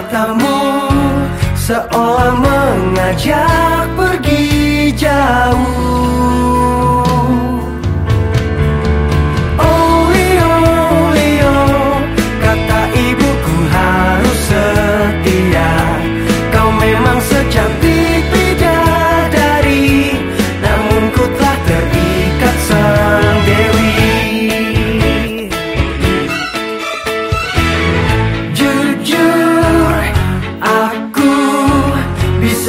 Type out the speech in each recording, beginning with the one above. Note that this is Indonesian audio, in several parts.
matamu seolah mengajak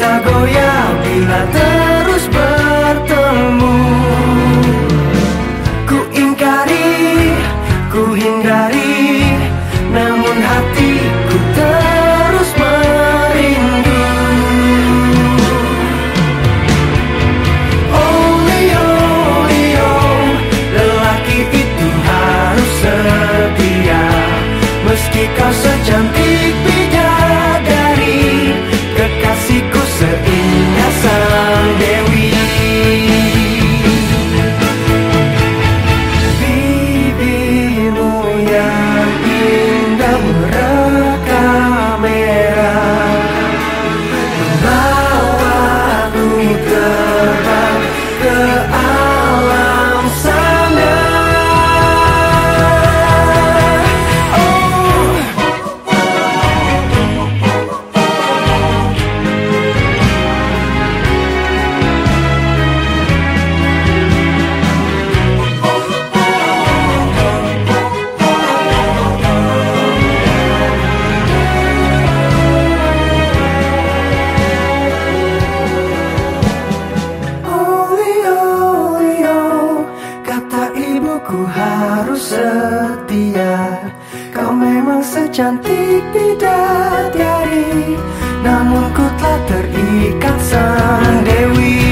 Sagoya the ibuku harus setia. Kau memang secantik bidadari Namun ku telah terikat sang Dewi.